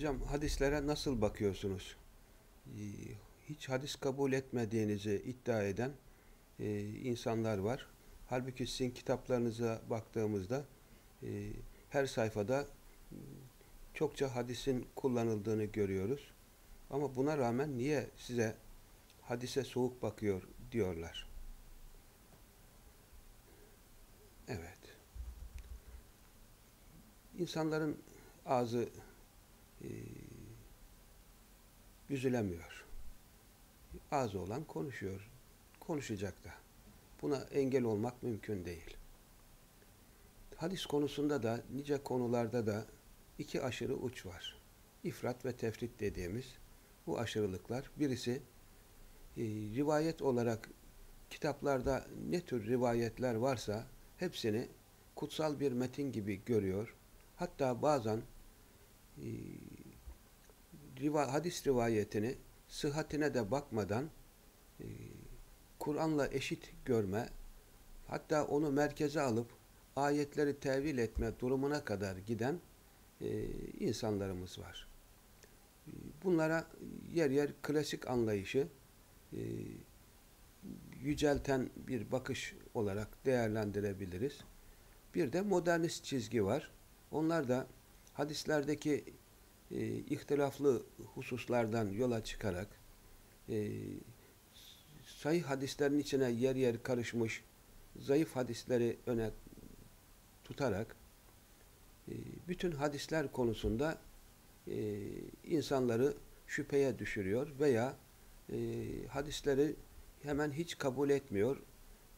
Hocam hadislere nasıl bakıyorsunuz? Ee, hiç hadis kabul etmediğinizi iddia eden e, insanlar var. Halbuki sizin kitaplarınıza baktığımızda e, her sayfada çokça hadisin kullanıldığını görüyoruz. Ama buna rağmen niye size hadise soğuk bakıyor diyorlar. Evet. İnsanların ağzı e, üzülemiyor. Ağzı olan konuşuyor. Konuşacak da. Buna engel olmak mümkün değil. Hadis konusunda da nice konularda da iki aşırı uç var. İfrat ve tefrit dediğimiz bu aşırılıklar. Birisi e, rivayet olarak kitaplarda ne tür rivayetler varsa hepsini kutsal bir metin gibi görüyor. Hatta bazen e, riva, hadis rivayetini sıhhatine de bakmadan e, Kur'an'la eşit görme, hatta onu merkeze alıp ayetleri tevil etme durumuna kadar giden e, insanlarımız var. E, bunlara yer yer klasik anlayışı e, yücelten bir bakış olarak değerlendirebiliriz. Bir de modernist çizgi var. Onlar da hadislerdeki e, ihtilaflı hususlardan yola çıkarak e, sahih hadislerin içine yer yer karışmış zayıf hadisleri öne tutarak e, bütün hadisler konusunda e, insanları şüpheye düşürüyor veya e, hadisleri hemen hiç kabul etmiyor,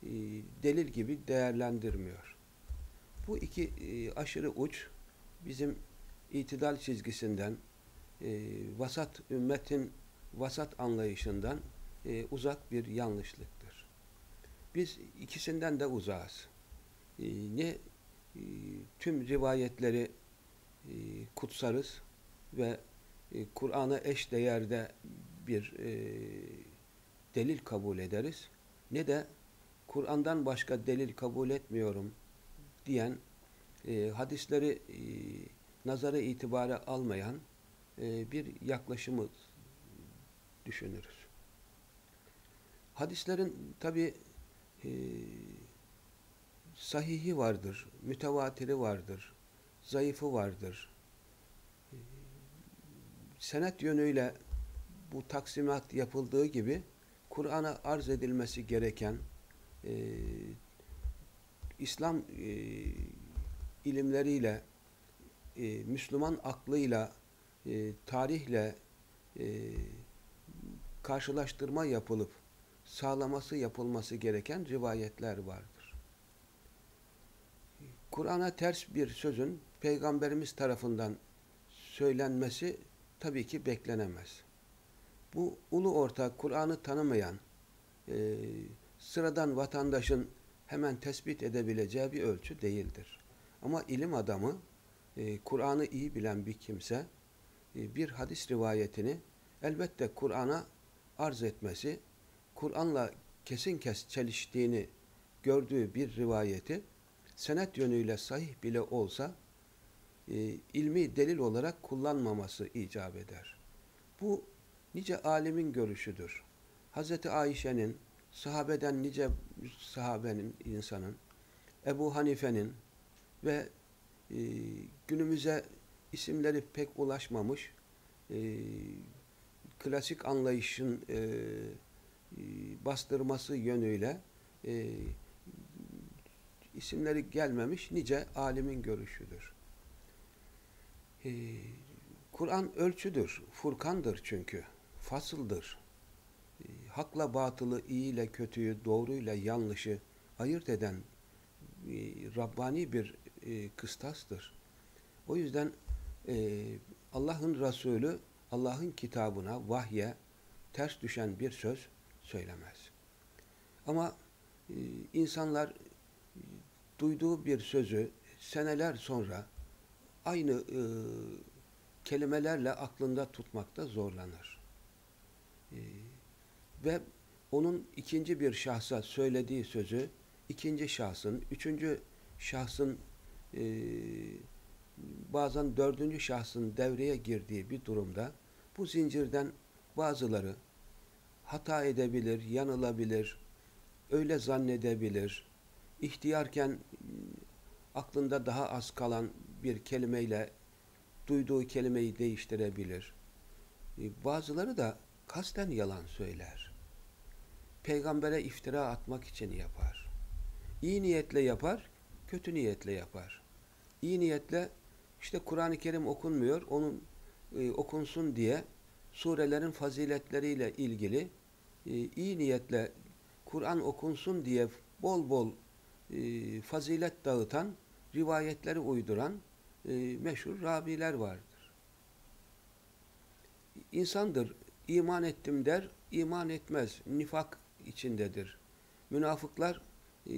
e, delil gibi değerlendirmiyor. Bu iki e, aşırı uç bizim itidal çizgisinden, e, vasat ümmetin vasat anlayışından e, uzak bir yanlışlıktır. Biz ikisinden de uzağız. E, ne e, tüm rivayetleri e, kutsarız ve e, Kur'an'a eş değerde bir e, delil kabul ederiz ne de Kur'an'dan başka delil kabul etmiyorum diyen e, hadisleri e, nazara itibara almayan e, bir yaklaşımı düşünürüz. Hadislerin tabi e, sahihi vardır, mütevatiri vardır, zayıfı vardır. E, senet yönüyle bu taksimat yapıldığı gibi Kur'an'a arz edilmesi gereken e, İslam e, ilimleriyle e, Müslüman aklıyla e, tarihle e, karşılaştırma yapılıp sağlaması yapılması gereken rivayetler vardır. Kur'an'a ters bir sözün Peygamberimiz tarafından söylenmesi tabii ki beklenemez. Bu ulu orta Kur'an'ı tanımayan e, sıradan vatandaşın hemen tespit edebileceği bir ölçü değildir. Ama ilim adamı e, Kur'an'ı iyi bilen bir kimse e, bir hadis rivayetini elbette Kur'an'a arz etmesi, Kur'an'la kesin kes çeliştiğini gördüğü bir rivayeti senet yönüyle sahih bile olsa e, ilmi delil olarak kullanmaması icap eder. Bu nice alimin görüşüdür. Hz. Ayşe'nin, sahabeden nice sahabenin, insanın, Ebu Hanife'nin ve e, günümüze isimleri pek ulaşmamış e, klasik anlayışın e, e, bastırması yönüyle e, isimleri gelmemiş nice alimin görüşüdür. E, Kur'an ölçüdür, furkandır çünkü, fasıldır. E, hakla batılı, iyi ile kötüyü, doğruyla yanlışı ayırt eden e, Rabbani bir e, kıstastır. O yüzden e, Allah'ın Resulü Allah'ın kitabına, vahye ters düşen bir söz söylemez. Ama e, insanlar e, duyduğu bir sözü seneler sonra aynı e, kelimelerle aklında tutmakta zorlanır. E, ve onun ikinci bir şahsa söylediği sözü ikinci şahsın, üçüncü şahsın e, bazen dördüncü şahsın devreye girdiği bir durumda bu zincirden bazıları hata edebilir, yanılabilir, öyle zannedebilir, ihtiyarken aklında daha az kalan bir kelimeyle duyduğu kelimeyi değiştirebilir. E, bazıları da kasten yalan söyler. Peygambere iftira atmak için yapar. İyi niyetle yapar, kötü niyetle yapar. İyi niyetle işte Kur'an-ı Kerim okunmuyor, onun e, okunsun diye surelerin faziletleriyle ilgili e, iyi niyetle Kur'an okunsun diye bol bol e, fazilet dağıtan, rivayetleri uyduran e, meşhur Rabiler vardır. İnsandır, iman ettim der, iman etmez, nifak içindedir. Münafıklar e,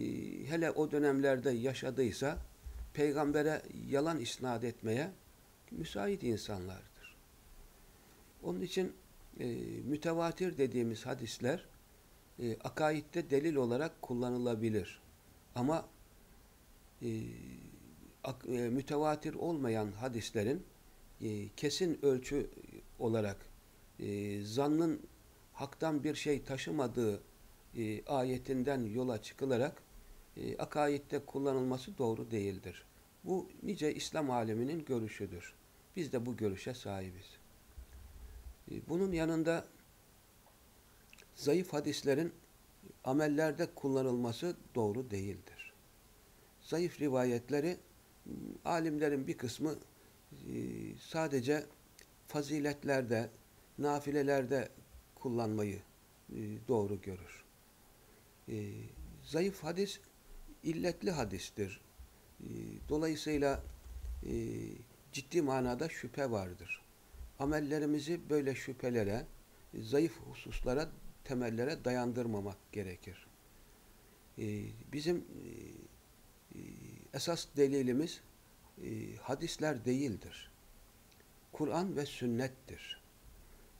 hele o dönemlerde yaşadıysa peygambere yalan isnat etmeye müsait insanlardır. Onun için e, mütevatir dediğimiz hadisler e, akaidde delil olarak kullanılabilir. Ama e, ak, e, mütevatir olmayan hadislerin e, kesin ölçü olarak e, zannın haktan bir şey taşımadığı e, ayetinden yola çıkılarak e, akaidde kullanılması doğru değildir. Bu nice İslam aleminin görüşüdür. Biz de bu görüşe sahibiz. E, bunun yanında zayıf hadislerin amellerde kullanılması doğru değildir. Zayıf rivayetleri alimlerin bir kısmı e, sadece faziletlerde, nafilelerde kullanmayı e, doğru görür. E, zayıf hadis illetli hadistir. Dolayısıyla ciddi manada şüphe vardır. Amellerimizi böyle şüphelere, zayıf hususlara, temellere dayandırmamak gerekir. Bizim esas delilimiz hadisler değildir. Kur'an ve sünnettir.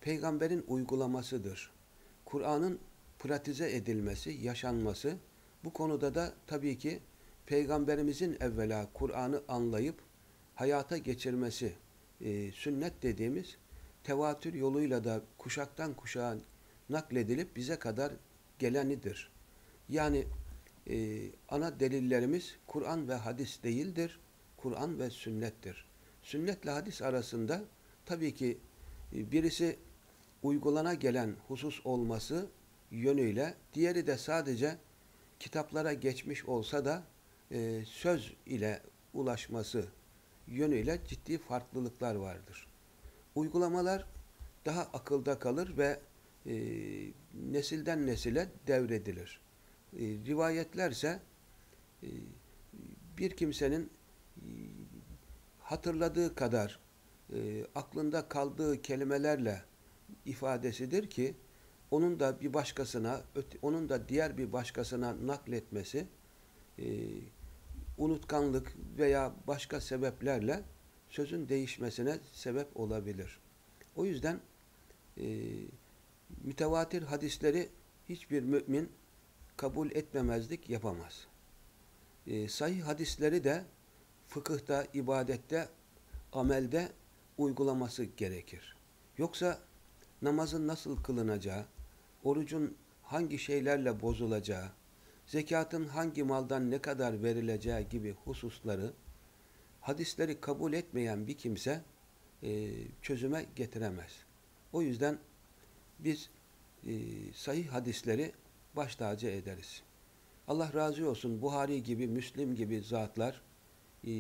Peygamberin uygulamasıdır. Kur'an'ın pratize edilmesi, yaşanması, bu konuda da tabii ki Peygamberimizin evvela Kur'an'ı anlayıp hayata geçirmesi, e, sünnet dediğimiz tevatür yoluyla da kuşaktan kuşağa nakledilip bize kadar gelenidir. Yani e, ana delillerimiz Kur'an ve hadis değildir, Kur'an ve sünnettir. Sünnetle hadis arasında tabii ki e, birisi uygulana gelen husus olması yönüyle, diğeri de sadece kitaplara geçmiş olsa da e, söz ile ulaşması yönüyle ciddi farklılıklar vardır. Uygulamalar daha akılda kalır ve e, nesilden nesile devredilir. E, rivayetlerse e, bir kimsenin e, hatırladığı kadar e, aklında kaldığı kelimelerle ifadesidir ki onun da bir başkasına, onun da diğer bir başkasına nakletmesi e, unutkanlık veya başka sebeplerle sözün değişmesine sebep olabilir. O yüzden e, mütevatir hadisleri hiçbir mümin kabul etmemezlik yapamaz. E, sahih hadisleri de fıkıhta, ibadette, amelde uygulaması gerekir. Yoksa namazın nasıl kılınacağı, orucun hangi şeylerle bozulacağı, zekatın hangi maldan ne kadar verileceği gibi hususları hadisleri kabul etmeyen bir kimse e, çözüme getiremez. O yüzden biz e, sahih hadisleri baş tacı ederiz. Allah razı olsun Buhari gibi, Müslim gibi zatlar e,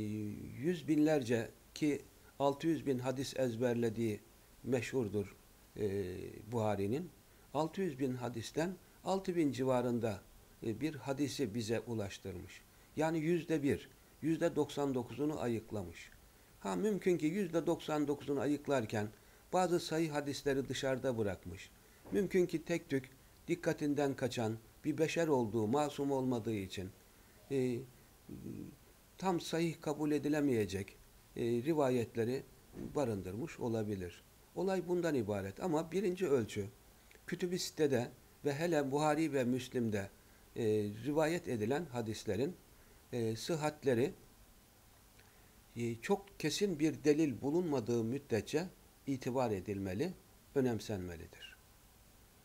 yüz binlerce ki 600 bin hadis ezberlediği meşhurdur e, Buhari'nin. 600 bin hadisten 6 bin civarında e, bir hadisi bize ulaştırmış. Yani yüzde bir, yüzde 99'unu ayıklamış. Ha mümkün ki yüzde 99'unu ayıklarken bazı sayı hadisleri dışarıda bırakmış. Mümkün ki tek tük dikkatinden kaçan bir beşer olduğu, masum olmadığı için e, tam sahih kabul edilemeyecek e, rivayetleri barındırmış olabilir. Olay bundan ibaret ama birinci ölçü kütüb-i sitede ve hele Buhari ve Müslim'de e, rivayet edilen hadislerin e, sıhhatleri e, çok kesin bir delil bulunmadığı müddetçe itibar edilmeli, önemsenmelidir.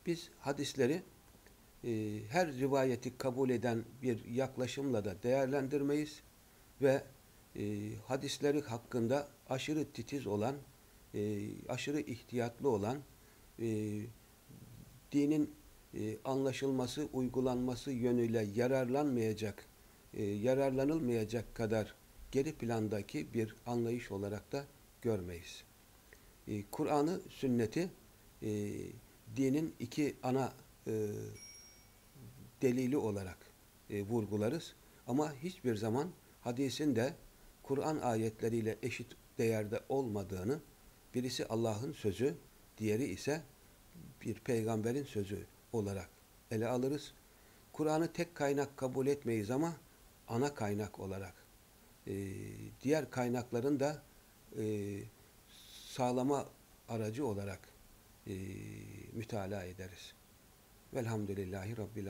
Biz hadisleri e, her rivayeti kabul eden bir yaklaşımla da değerlendirmeyiz ve e, hadisleri hakkında aşırı titiz olan, e, aşırı ihtiyatlı olan, e, dinin e, anlaşılması, uygulanması yönüyle yararlanmayacak, e, yararlanılmayacak kadar geri plandaki bir anlayış olarak da görmeyiz. E, Kur'an'ı, sünneti e, dinin iki ana e, delili olarak e, vurgularız. Ama hiçbir zaman hadisin de Kur'an ayetleriyle eşit değerde olmadığını, birisi Allah'ın sözü, diğeri ise bir peygamberin sözü olarak ele alırız. Kur'an'ı tek kaynak kabul etmeyiz ama ana kaynak olarak e, diğer kaynakların da e, sağlama aracı olarak e, mütalaa ederiz. Velhamdülillahi Rabbil